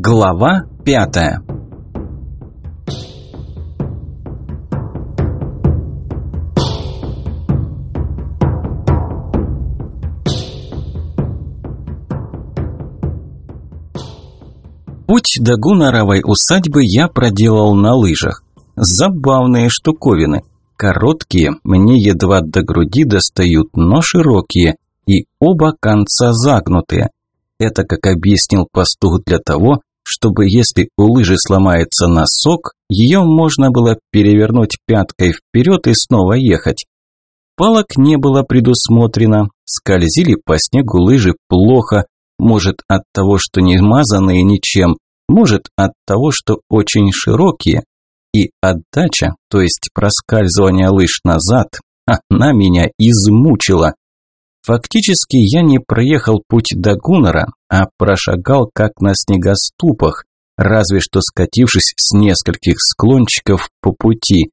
Глава пятая Путь до Гунаровой усадьбы я проделал на лыжах. Забавные штуковины. Короткие, мне едва до груди достают, но широкие, и оба конца загнутые. Это, как объяснил пастух, для того, чтобы если у лыжи сломается носок, ее можно было перевернуть пяткой вперед и снова ехать. Палок не было предусмотрено, скользили по снегу лыжи плохо, может от того, что не мазанные ничем, может от того, что очень широкие. И отдача, то есть проскальзывание лыж назад, она меня измучила. Фактически я не проехал путь до Гуннера, а прошагал как на снегоступах, разве что скатившись с нескольких склончиков по пути.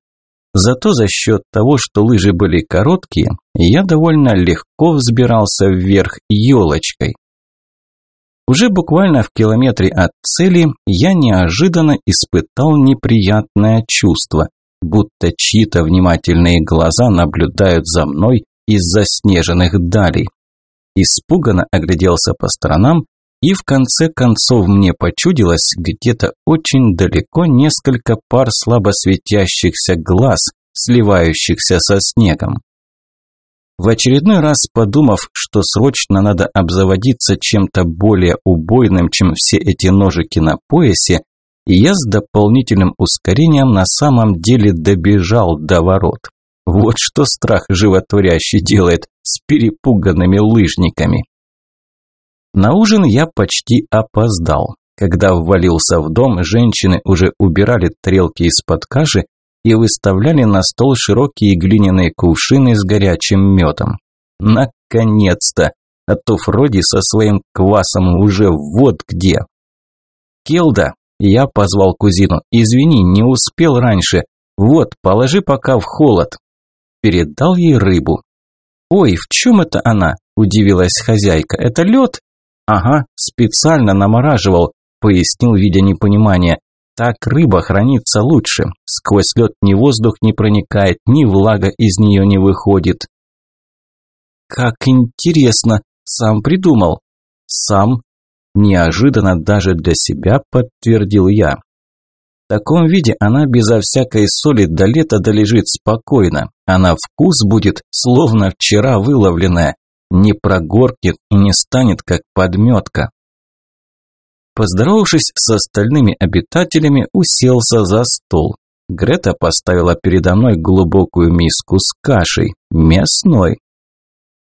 Зато за счет того, что лыжи были короткие, я довольно легко взбирался вверх елочкой. Уже буквально в километре от цели я неожиданно испытал неприятное чувство, будто чьи-то внимательные глаза наблюдают за мной из заснеженных далей. Испуганно огляделся по сторонам, и в конце концов мне почудилось где-то очень далеко несколько пар слабо светящихся глаз, сливающихся со снегом. В очередной раз подумав, что срочно надо обзаводиться чем-то более убойным, чем все эти ножики на поясе, я с дополнительным ускорением на самом деле добежал до ворот. Вот что страх животворящий делает с перепуганными лыжниками. На ужин я почти опоздал. Когда ввалился в дом, женщины уже убирали тарелки из-под каши и выставляли на стол широкие глиняные кувшины с горячим медом. Наконец-то! А то Фроди со своим квасом уже вот где. «Келда!» – я позвал кузину. «Извини, не успел раньше. Вот, положи пока в холод передал ей рыбу. «Ой, в чем это она?» – удивилась хозяйка. «Это лед?» «Ага, специально намораживал», – пояснил, видя непонимание. «Так рыба хранится лучше. Сквозь лед ни воздух не проникает, ни влага из нее не выходит». «Как интересно! Сам придумал!» «Сам!» Неожиданно даже для себя подтвердил я. В таком виде она безо всякой соли до лета долежит спокойно, а на вкус будет, словно вчера выловленная, не прогоркнет и не станет как подметка. Поздоровавшись с остальными обитателями, уселся за стол. Грета поставила передо мной глубокую миску с кашей, мясной.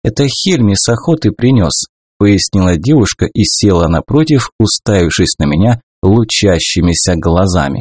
«Это Хельми с охоты принес», – пояснила девушка и села напротив, уставившись на меня лучащимися глазами.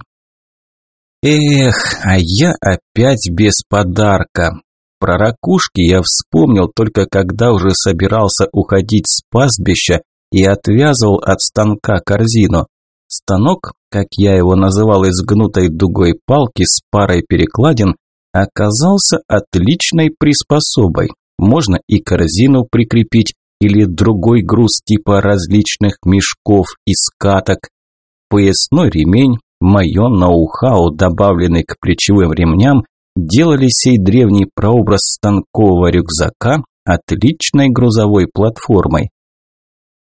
Эх, а я опять без подарка. Про ракушки я вспомнил только когда уже собирался уходить с пастбища и отвязывал от станка корзину. Станок, как я его называл из гнутой дугой палки с парой перекладин, оказался отличной приспособой. Можно и корзину прикрепить, или другой груз типа различных мешков и скаток поясной ремень, мое ноу-хау, добавленный к плечевым ремням, делали сей древний прообраз станкового рюкзака отличной грузовой платформой.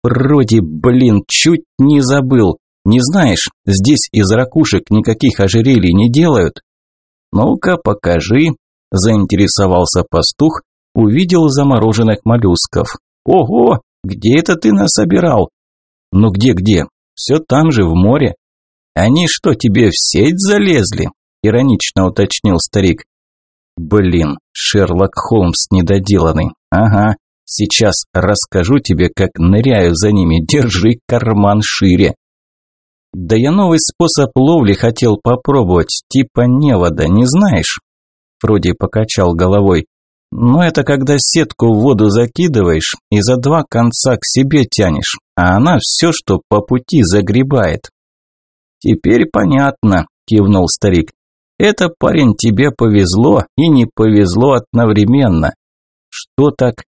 Вроде, блин, чуть не забыл. Не знаешь, здесь из ракушек никаких ожерелий не делают? Ну-ка, покажи, заинтересовался пастух, увидел замороженных моллюсков. Ого, где это ты насобирал? Ну где-где? Все там же, в море. Они что, тебе в сеть залезли? Иронично уточнил старик. Блин, Шерлок Холмс недоделанный. Ага, сейчас расскажу тебе, как ныряю за ними. Держи карман шире. Да я новый способ ловли хотел попробовать, типа невода, не знаешь? Фроди покачал головой. Но это когда сетку в воду закидываешь и за два конца к себе тянешь, а она все, что по пути загребает. Теперь понятно, кивнул старик. Это, парень, тебе повезло и не повезло одновременно. Что так?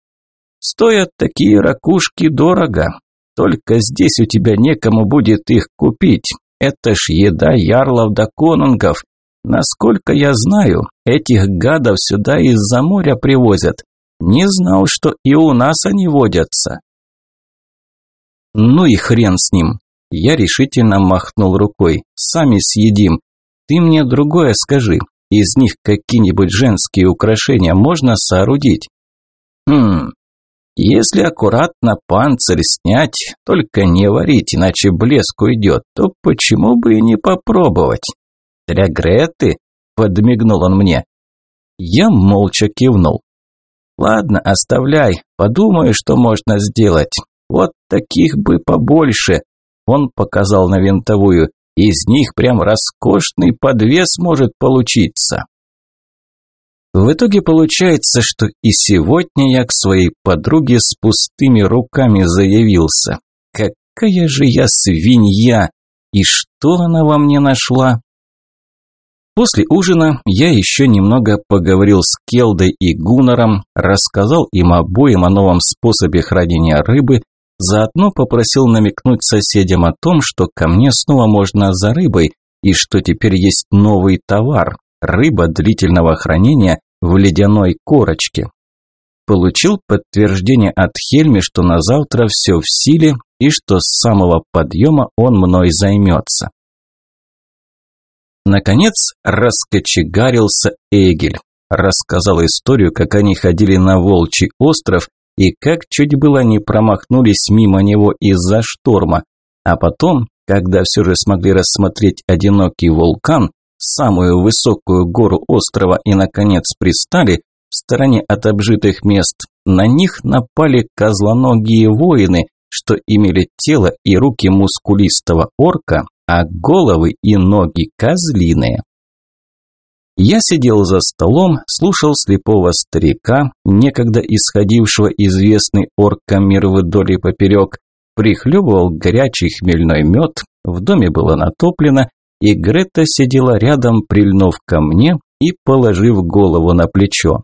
Стоят такие ракушки дорого. Только здесь у тебя некому будет их купить. Это ж еда ярлов да конунгов. Насколько я знаю, этих гадов сюда из-за моря привозят. Не знал, что и у нас они водятся. Ну и хрен с ним. Я решительно махнул рукой. Сами съедим. Ты мне другое скажи. Из них какие-нибудь женские украшения можно соорудить? Хм, если аккуратно панцирь снять, только не варить, иначе блеск уйдет, то почему бы и не попробовать? Для Греты? Подмигнул он мне. Я молча кивнул. Ладно, оставляй, подумаю, что можно сделать. Вот таких бы побольше. Он показал на винтовую. Из них прям роскошный подвес может получиться. В итоге получается, что и сегодня я к своей подруге с пустыми руками заявился. Какая же я свинья! И что она во мне нашла? После ужина я еще немного поговорил с Келдой и Гуннером, рассказал им обоим о новом способе хранения рыбы, заодно попросил намекнуть соседям о том, что ко мне снова можно за рыбой, и что теперь есть новый товар – рыба длительного хранения в ледяной корочке. Получил подтверждение от Хельми, что на завтра все в силе и что с самого подъема он мной займется. Наконец раскочегарился Эгель. Рассказал историю, как они ходили на Волчий остров и как чуть было не промахнулись мимо него из-за шторма. А потом, когда все же смогли рассмотреть одинокий вулкан, самую высокую гору острова и, наконец, пристали в стороне от обжитых мест, на них напали козлоногие воины, что имели тело и руки мускулистого орка, а головы и ноги козлиные. Я сидел за столом, слушал слепого старика, некогда исходившего известный орком мир вдоль и поперек, прихлебывал горячий хмельной мед, в доме было натоплено, и Грета сидела рядом, прильнув ко мне и положив голову на плечо.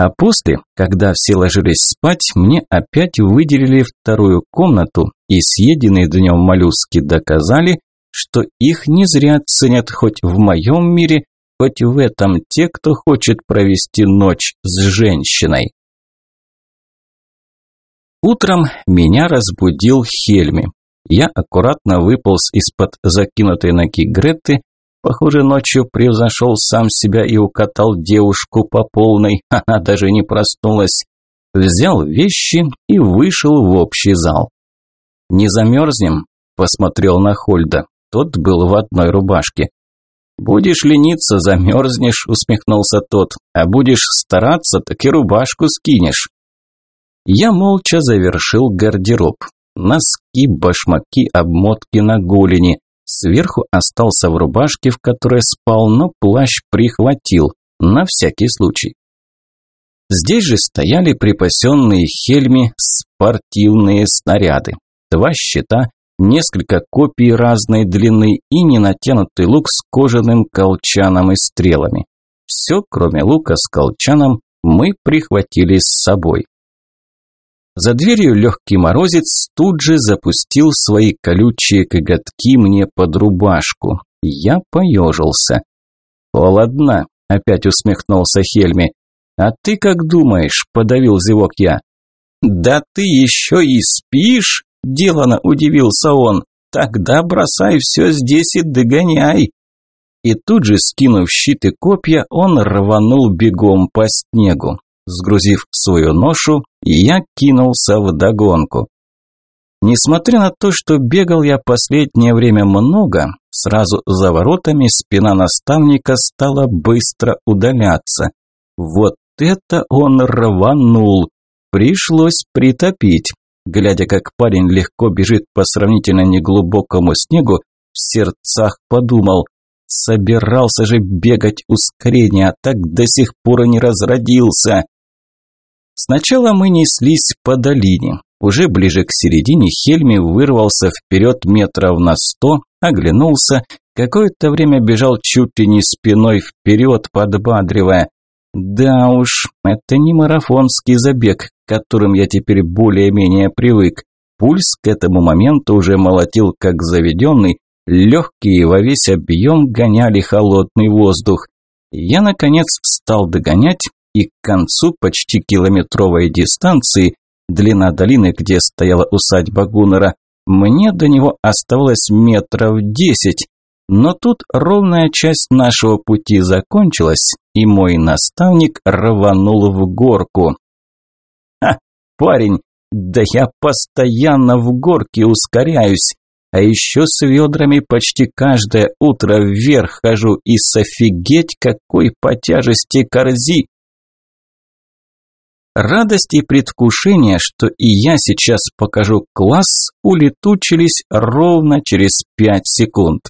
А после, когда все ложились спать, мне опять выделили вторую комнату, и съеденные днем моллюски доказали, что их не зря ценят хоть в моем мире, хоть в этом те, кто хочет провести ночь с женщиной. Утром меня разбудил Хельми. Я аккуратно выполз из-под закинутой ноги Греты, Похоже, ночью превзошел сам себя и укатал девушку по полной, она даже не проснулась. Взял вещи и вышел в общий зал. «Не замерзнем?» – посмотрел на Хольда. Тот был в одной рубашке. «Будешь лениться, замерзнешь», – усмехнулся тот. «А будешь стараться, так и рубашку скинешь». Я молча завершил гардероб. Носки, башмаки, обмотки на голени. Сверху остался в рубашке, в которой спал, но плащ прихватил, на всякий случай. Здесь же стояли припасенные Хельми спортивные снаряды. Два щита, несколько копий разной длины и ненатянутый лук с кожаным колчаном и стрелами. Все, кроме лука с колчаном, мы прихватили с собой. За дверью легкий морозец тут же запустил свои колючие коготки мне под рубашку. Я поежился. «Холодно», – опять усмехнулся Хельми. «А ты как думаешь?» – подавил зевок я. «Да ты еще и спишь?» – делано удивился он. «Тогда бросай все здесь и догоняй». И тут же, скинув щит и копья, он рванул бегом по снегу. Сгрузив свою ношу, я кинулся в догонку. Несмотря на то, что бегал я последнее время много, сразу за воротами спина наставника стала быстро удаляться. Вот это он рванул! Пришлось притопить. Глядя, как парень легко бежит по сравнительно неглубокому снегу, в сердцах подумал, собирался же бегать ускорение, а так до сих пор и не разродился. Сначала мы неслись по долине. Уже ближе к середине Хельми вырвался вперед метров на сто, оглянулся, какое-то время бежал чуть ли не спиной вперед, подбадривая. Да уж, это не марафонский забег, к которым я теперь более-менее привык. Пульс к этому моменту уже молотил как заведенный, легкие во весь объем гоняли холодный воздух. Я, наконец, стал догонять, и к концу почти километровой дистанции, длина долины, где стояла усадьба Гуннера, мне до него оставалось метров десять, но тут ровная часть нашего пути закончилась, и мой наставник рванул в горку. «Ха, парень, да я постоянно в горке ускоряюсь, а еще с ведрами почти каждое утро вверх хожу и с офигеть какой по тяжести корзи!» Радость и предвкушение, что и я сейчас покажу класс, улетучились ровно через пять секунд.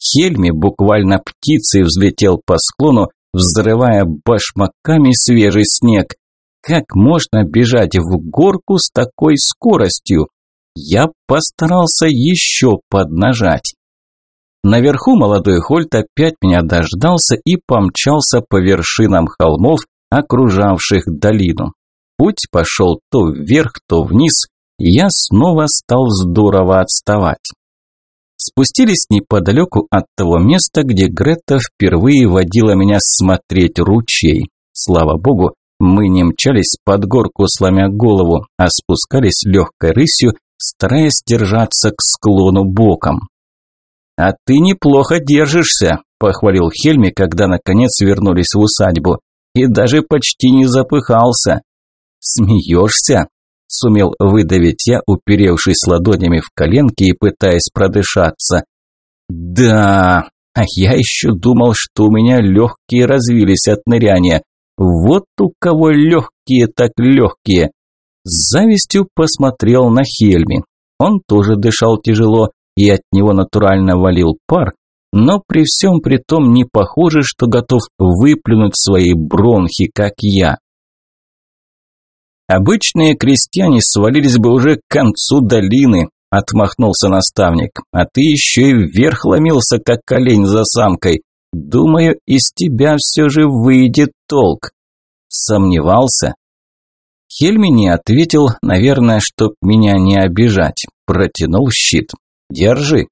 Хельми буквально птицей взлетел по склону, взрывая башмаками свежий снег. Как можно бежать в горку с такой скоростью? Я постарался еще поднажать. Наверху молодой Хольт опять меня дождался и помчался по вершинам холмов, окружавших долину. Путь пошел то вверх, то вниз, и я снова стал здорово отставать спустились неподалеку от того места, где Гретта впервые водила меня смотреть ручей. Слава богу, мы не мчались под горку, сломя голову, а спускались легкой рысью, стараясь держаться к склону боком. «А ты неплохо держишься», – похвалил Хельми, когда наконец вернулись в усадьбу. «И даже почти не запыхался». «Смеешься?» сумел выдавить я, уперевшись ладонями в коленки и пытаясь продышаться. Да, а я еще думал, что у меня легкие развились от ныряния. Вот у кого легкие так легкие. С завистью посмотрел на Хельми. Он тоже дышал тяжело, и от него натурально валил пар, но при всем при том не похоже, что готов выплюнуть свои бронхи, как я. Обычные крестьяне свалились бы уже к концу долины, отмахнулся наставник. А ты еще и вверх ломился, как олень за самкой. Думаю, из тебя все же выйдет толк. Сомневался? Хельми не ответил, наверное, чтоб меня не обижать. Протянул щит. Держи.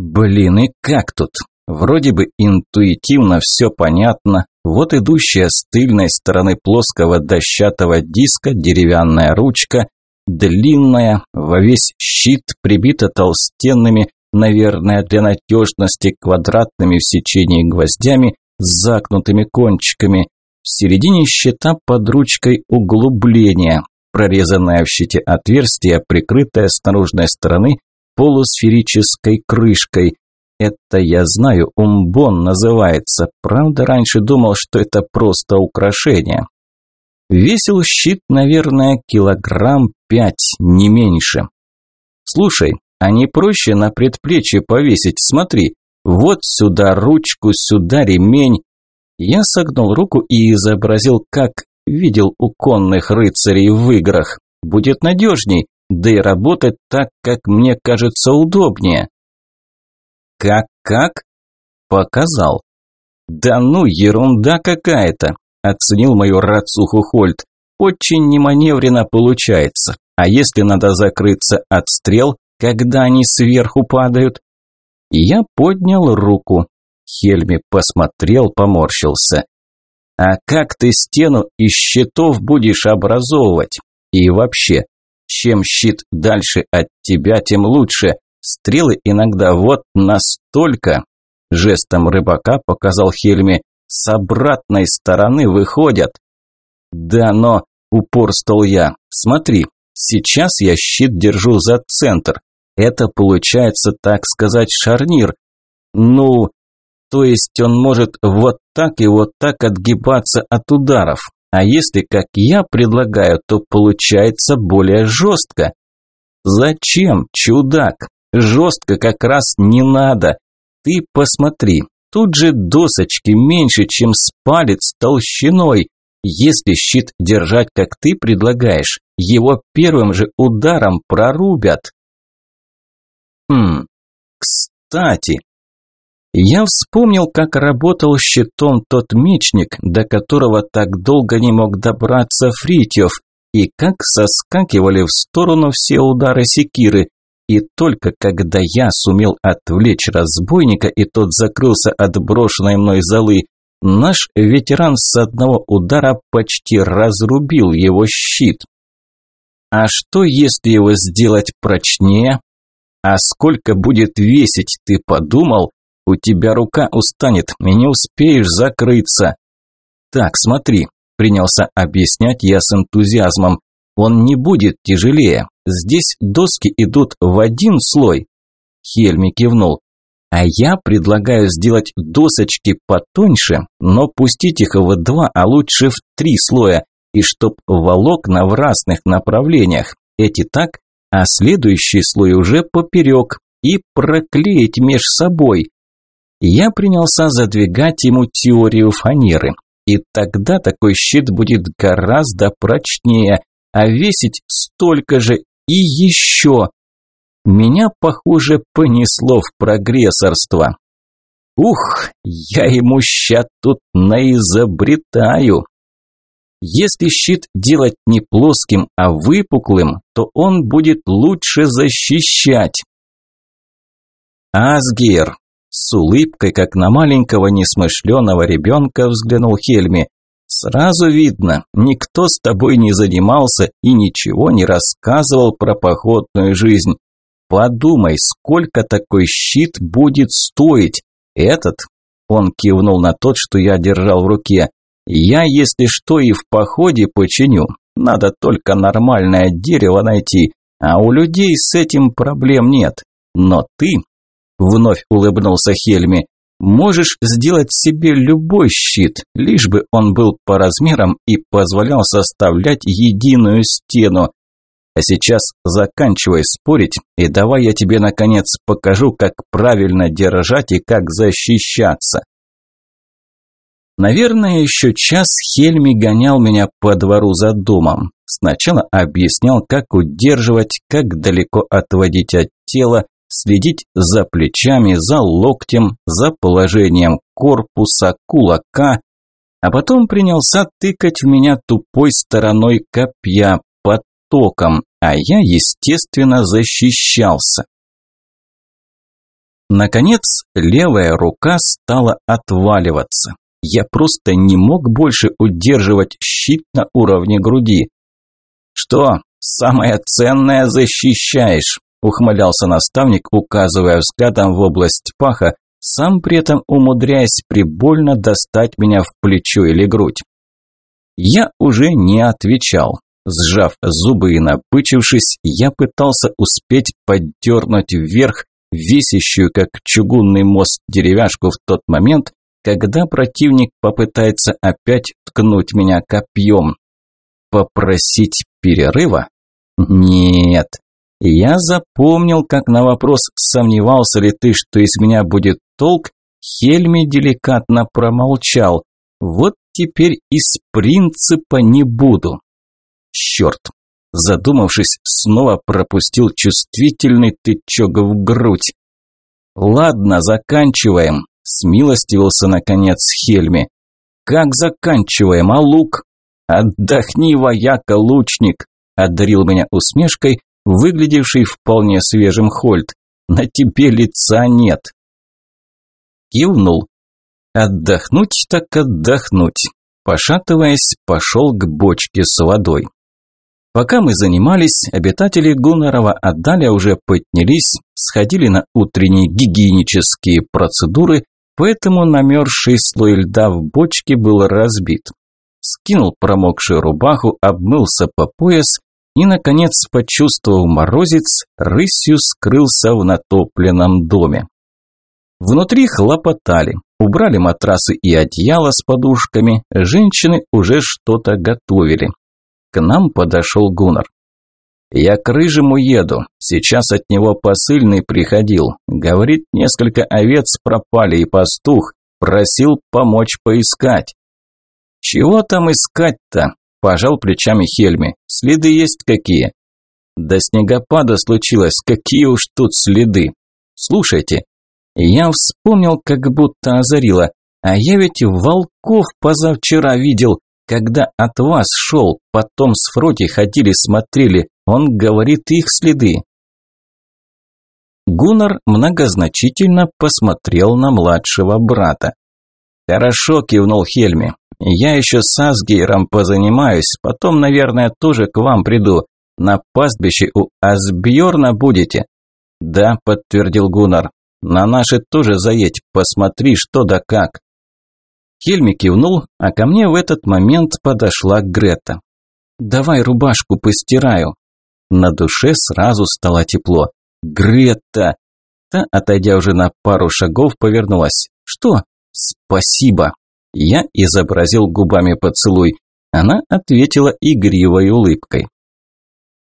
Блин, и как тут? Вроде бы интуитивно все понятно. Вот идущая с тыльной стороны плоского дощатого диска деревянная ручка, длинная, во весь щит прибита толстенными, наверное, для надежности квадратными в сечении гвоздями с загнутыми кончиками. В середине щита под ручкой углубление, прорезанное в щите отверстие, прикрытое с наружной стороны полусферической крышкой, это я знаю, умбон называется. Правда, раньше думал, что это просто украшение. Весил щит, наверное, килограмм пять, не меньше. Слушай, а не проще на предплечье повесить? Смотри, вот сюда ручку, сюда ремень. Я согнул руку и изобразил, как видел у конных рыцарей в играх. Будет надежней, да и работать так, как мне кажется удобнее. «Как-как?» «Показал». «Да ну, ерунда какая-то», – оценил мою рацуху Хольт. «Очень неманевренно получается. А если надо закрыться от стрел, когда они сверху падают?» Я поднял руку. Хельми посмотрел, поморщился. «А как ты стену из щитов будешь образовывать? И вообще, чем щит дальше от тебя, тем лучше. Стрелы иногда вот настолько, жестом рыбака показал Хельми, с обратной стороны выходят. Да, но, упорствовал я, смотри, сейчас я щит держу за центр. Это получается, так сказать, шарнир. Ну, то есть он может вот так и вот так отгибаться от ударов. А если, как я предлагаю, то получается более жестко. Зачем, чудак? Жестко как раз не надо. Ты посмотри, тут же досочки меньше, чем с палец толщиной. Если щит держать, как ты предлагаешь, его первым же ударом прорубят. Хм, кстати, я вспомнил, как работал щитом тот мечник, до которого так долго не мог добраться Фритьев. и как соскакивали в сторону все удары секиры. И только когда я сумел отвлечь разбойника, и тот закрылся от брошенной мной золы, наш ветеран с одного удара почти разрубил его щит. А что, если его сделать прочнее? А сколько будет весить, ты подумал? У тебя рука устанет, и не успеешь закрыться. Так, смотри, принялся объяснять я с энтузиазмом. Он не будет тяжелее. Здесь доски идут в один слой. Хельми кивнул. А я предлагаю сделать досочки потоньше, но пустить их в два, а лучше в три слоя, и чтоб волокна в разных направлениях. Эти так, а следующий слой уже поперек, и проклеить меж собой. Я принялся задвигать ему теорию фанеры, и тогда такой щит будет гораздо прочнее, а весить столько же и еще. Меня, похоже, понесло в прогрессорство. Ух, я ему ща тут наизобретаю. Если щит делать не плоским, а выпуклым, то он будет лучше защищать. Асгейр, с улыбкой, как на маленького несмышленого ребенка, взглянул Хельми. Сразу видно, никто с тобой не занимался и ничего не рассказывал про походную жизнь. Подумай, сколько такой щит будет стоить. Этот, он кивнул на тот, что я держал в руке, я, если что, и в походе починю. Надо только нормальное дерево найти, а у людей с этим проблем нет. Но ты, вновь улыбнулся Хельми, можешь сделать себе любой щит, лишь бы он был по размерам и позволял составлять единую стену. А сейчас заканчивай спорить, и давай я тебе наконец покажу, как правильно держать и как защищаться. Наверное, еще час Хельми гонял меня по двору за домом. Сначала объяснял, как удерживать, как далеко отводить от тела, следить за плечами, за локтем, за положением корпуса, кулака, а потом принялся тыкать в меня тупой стороной копья под током, а я, естественно, защищался. Наконец, левая рука стала отваливаться. Я просто не мог больше удерживать щит на уровне груди. «Что, самое ценное защищаешь?» – ухмылялся наставник, указывая взглядом в область паха, сам при этом умудряясь прибольно достать меня в плечо или грудь. Я уже не отвечал. Сжав зубы и напычившись, я пытался успеть поддернуть вверх весящую, как чугунный мост, деревяшку в тот момент, когда противник попытается опять ткнуть меня копьем. Попросить перерыва? Нет. Я запомнил, как на вопрос, сомневался ли ты, что из меня будет толк, Хельми деликатно промолчал. Вот теперь из принципа не буду. Черт. Задумавшись, снова пропустил чувствительный тычок в грудь. Ладно, заканчиваем. Смилостивился, наконец, Хельми. «Как заканчиваем, а лук?» «Отдохни, вояка, лучник!» Одарил меня усмешкой, выглядевший вполне свежим Хольт. «На тебе лица нет!» Кивнул. «Отдохнуть так отдохнуть!» Пошатываясь, пошел к бочке с водой. Пока мы занимались, обитатели Гуннерова отдаля уже поднялись, сходили на утренние гигиенические процедуры Поэтому намерзший слой льда в бочке был разбит. Скинул промокшую рубаху, обмылся по пояс и, наконец, почувствовав морозец, рысью скрылся в натопленном доме. Внутри хлопотали, убрали матрасы и одеяло с подушками, женщины уже что-то готовили. К нам подошел Гуннар. «Я к Рыжему еду. Сейчас от него посыльный приходил. Говорит, несколько овец пропали и пастух. Просил помочь поискать». «Чего там искать-то?» – пожал плечами Хельми. «Следы есть какие?» «До снегопада случилось. Какие уж тут следы?» «Слушайте». Я вспомнил, как будто озарило. А я ведь волков позавчера видел. когда от вас шел, потом с Фроти ходили, смотрели. Он говорит их следы». Гуннар многозначительно посмотрел на младшего брата. «Хорошо», – кивнул Хельми. «Я еще с Асгейром позанимаюсь, потом, наверное, тоже к вам приду. На пастбище у Асбьорна будете?» «Да», – подтвердил Гуннар. «На наши тоже заедь, посмотри, что да как». Хельми кивнул, а ко мне в этот момент подошла Грета. «Давай рубашку постираю». На душе сразу стало тепло. «Грета!» Та, отойдя уже на пару шагов, повернулась. «Что?» «Спасибо!» Я изобразил губами поцелуй. Она ответила игривой улыбкой.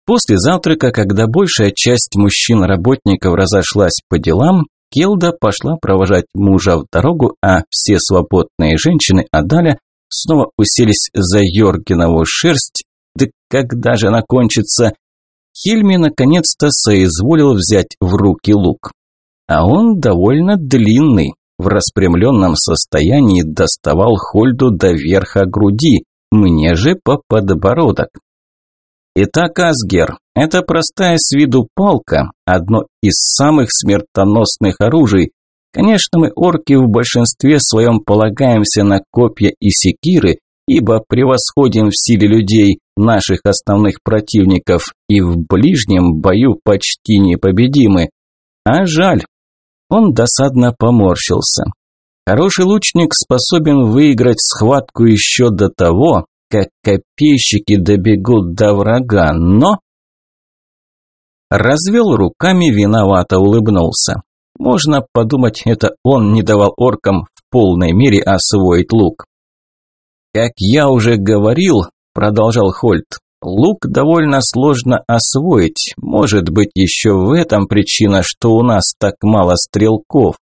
После завтрака, когда большая часть мужчин-работников разошлась по делам, Келда пошла провожать мужа в дорогу, а все свободные женщины Адаля снова уселись за Йоргинову шерсть. Да когда же она кончится? Хельми наконец-то соизволил взять в руки лук. А он довольно длинный, в распрямленном состоянии доставал Хольду до верха груди, мне же по подбородок. Итак, Асгер, это простая с виду палка, одно из самых смертоносных оружий. Конечно, мы, орки, в большинстве своем полагаемся на копья и секиры, ибо превосходим в силе людей, наших основных противников, и в ближнем бою почти непобедимы. А жаль, он досадно поморщился. Хороший лучник способен выиграть схватку еще до того, как копейщики добегут до врага, но... Развел руками, виновато улыбнулся. Можно подумать, это он не давал оркам в полной мере освоить лук. «Как я уже говорил», – продолжал Хольт, Лук довольно сложно освоить. Может быть, еще в этом причина, что у нас так мало стрелков.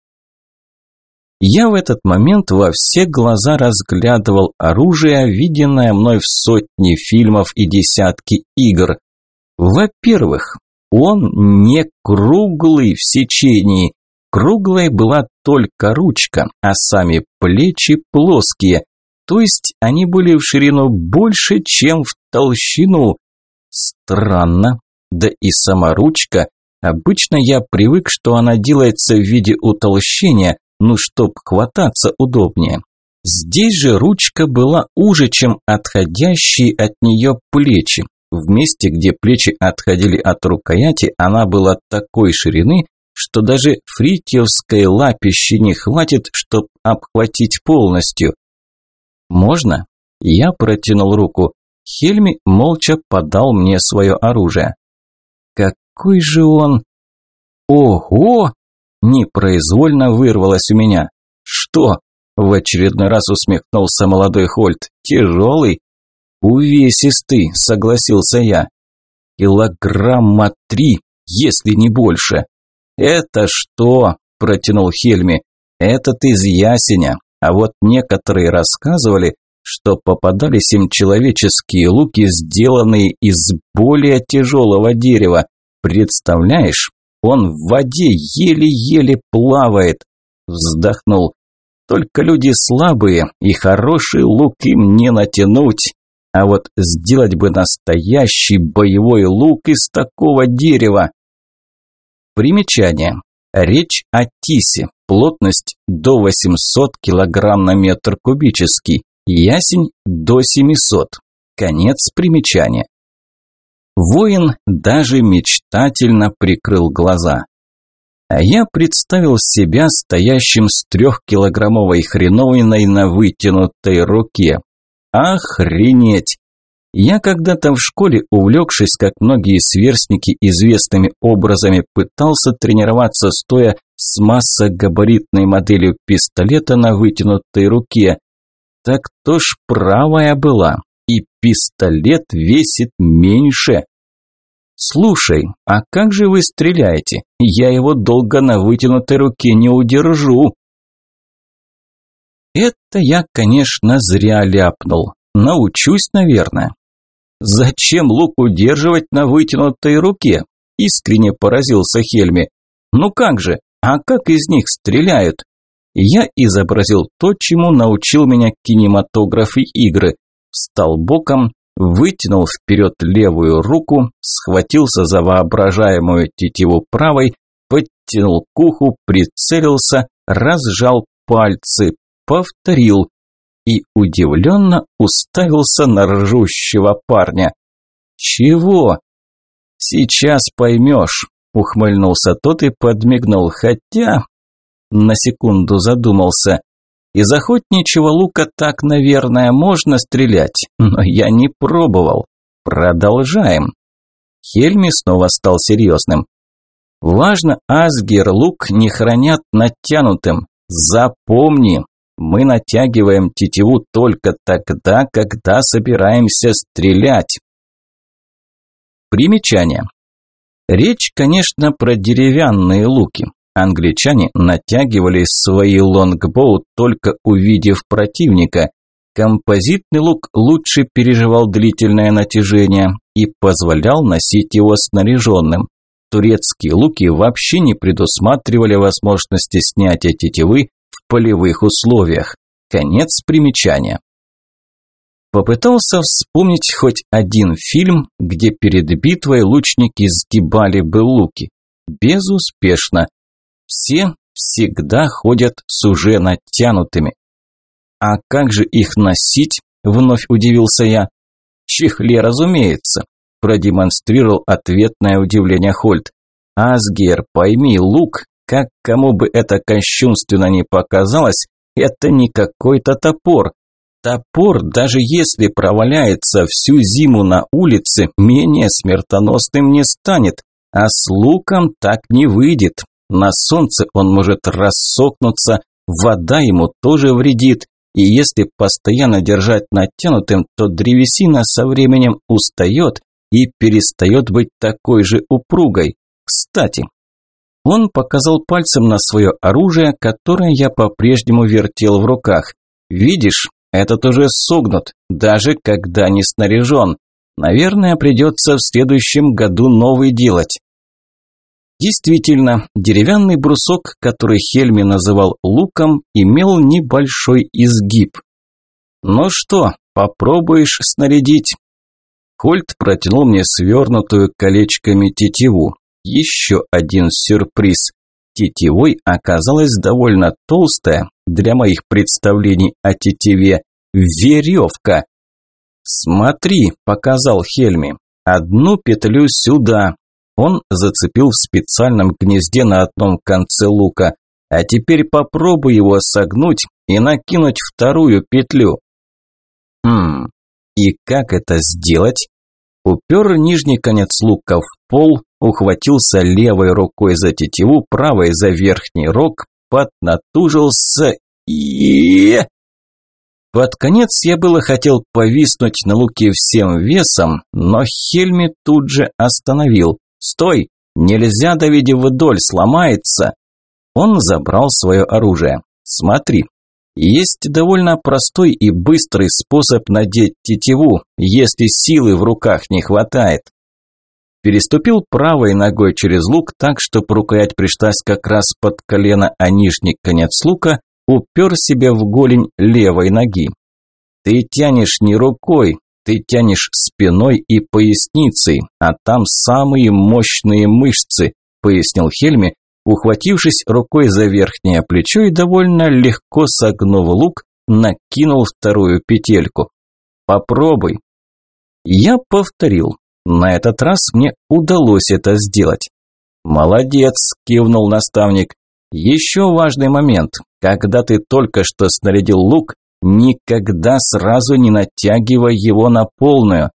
Я в этот момент во все глаза разглядывал оружие, виденное мной в сотни фильмов и десятки игр. Во-первых, он не круглый в сечении. Круглой была только ручка, а сами плечи плоские. То есть они были в ширину больше, чем в толщину. Странно. Да и сама ручка. Обычно я привык, что она делается в виде утолщения, ну чтоб хвататься удобнее. Здесь же ручка была уже, чем отходящие от нее плечи. В месте, где плечи отходили от рукояти, она была такой ширины, что даже фритьевской лапищи не хватит, чтобы обхватить полностью. «Можно?» Я протянул руку. Хельми молча подал мне свое оружие. «Какой же он...» «Ого!» Непроизвольно вырвалось у меня. «Что?» В очередной раз усмехнулся молодой Хольт. «Тяжелый?» «Увесистый», согласился я. «Килограмма три, если не больше». «Это что?» – протянул Хельми. «Этот из ясеня. А вот некоторые рассказывали, что попадались им человеческие луки, сделанные из более тяжелого дерева. Представляешь, он в воде еле-еле плавает. Вздохнул. Только люди слабые, и хороший лук им не натянуть. А вот сделать бы настоящий боевой лук из такого дерева. Примечание. Речь о тисе. Плотность до 800 кг на метр кубический. Ясень до 700. Конец примечания. Воин даже мечтательно прикрыл глаза. А я представил себя стоящим с трехкилограммовой хреновиной на вытянутой руке. Охренеть! Я когда-то в школе, увлекшись, как многие сверстники, известными образами, пытался тренироваться стоя с массогабаритной моделью пистолета на вытянутой руке. Так то ж правая была, и пистолет весит меньше. Слушай, а как же вы стреляете? Я его долго на вытянутой руке не удержу. Это я, конечно, зря ляпнул. Научусь, наверное. «Зачем лук удерживать на вытянутой руке?» – искренне поразился Хельми. «Ну как же, а как из них стреляют?» Я изобразил то, чему научил меня кинематограф и игры. встал боком, вытянул вперед левую руку, схватился за воображаемую тетиву правой, подтянул к уху, прицелился, разжал пальцы, повторил и удивленно уставился на ржущего парня. «Чего?» «Сейчас поймешь», – ухмыльнулся тот и подмигнул, хотя... На секунду задумался. Из охотничьего лука так, наверное, можно стрелять, но я не пробовал. Продолжаем. Хельми снова стал серьезным. Важно, Асгер лук не хранят натянутым. Запомни, мы натягиваем тетиву только тогда, когда собираемся стрелять. Примечание. Речь, конечно, про деревянные луки. Англичане натягивали свои лонгбоу, только увидев противника. Композитный лук лучше переживал длительное натяжение и позволял носить его снаряженным. Турецкие луки вообще не предусматривали возможности снятия тетивы полевых условиях. Конец примечания. Попытался вспомнить хоть один фильм, где перед битвой лучники сгибали бы луки. Безуспешно. Все всегда ходят с уже натянутыми. А как же их носить? Вновь удивился я. чехле, разумеется, продемонстрировал ответное удивление Хольт. Асгер, пойми, лук, как кому бы это кощунственно не показалось, это не какой-то топор. Топор, даже если проваляется всю зиму на улице, менее смертоносным не станет, а с луком так не выйдет. На солнце он может рассохнуться, вода ему тоже вредит, и если постоянно держать натянутым, то древесина со временем устает и перестает быть такой же упругой. Кстати, он показал пальцем на свое оружие, которое я по-прежнему вертел в руках. Видишь, этот уже согнут, даже когда не снаряжен. Наверное, придется в следующем году новый делать. Действительно, деревянный брусок, который Хельми называл луком, имел небольшой изгиб. «Ну что, попробуешь снарядить?» Хольт протянул мне свернутую колечками тетиву. Еще один сюрприз. Тетивой оказалась довольно толстая, для моих представлений о тетиве, веревка. «Смотри», – показал Хельми, – «одну петлю сюда, он зацепил в специальном гнезде на одном конце лука. А теперь попробуй его согнуть и накинуть вторую петлю. Хм, и как это сделать? Упер нижний конец лука в пол, ухватился левой рукой за тетиву, правой за верхний рог, поднатужился и... Под конец я было хотел повиснуть на луке всем весом, но Хельми тут же остановил. «Стой! Нельзя давить вдоль, сломается!» Он забрал свое оружие. «Смотри, есть довольно простой и быстрый способ надеть тетиву, если силы в руках не хватает». Переступил правой ногой через лук так, чтобы рукоять пришлась как раз под колено, а нижний конец лука упер себе в голень левой ноги. Ты тянешь не рукой, ты тянешь спиной и поясницей, а там самые мощные мышцы, пояснил Хельми, ухватившись рукой за верхнее плечо и довольно легко согнув лук, накинул вторую петельку. Попробуй. Я повторил. На этот раз мне удалось это сделать. Молодец, кивнул наставник. Еще важный момент. Когда ты только что снарядил лук, Никогда сразу не натягивай его на полную.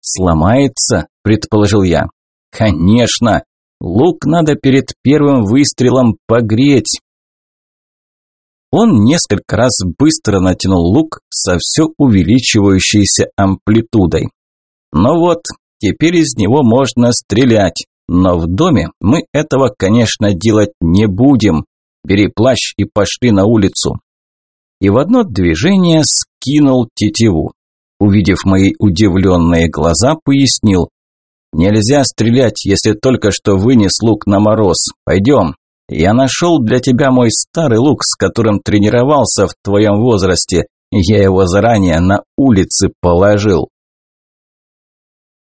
Сломается, предположил я. Конечно, лук надо перед первым выстрелом погреть. Он несколько раз быстро натянул лук со все увеличивающейся амплитудой. Ну вот, теперь из него можно стрелять, но в доме мы этого, конечно, делать не будем. Бери плащ и пошли на улицу и в одно движение скинул тетиву. Увидев мои удивленные глаза, пояснил. «Нельзя стрелять, если только что вынес лук на мороз. Пойдем. Я нашел для тебя мой старый лук, с которым тренировался в твоем возрасте. Я его заранее на улице положил.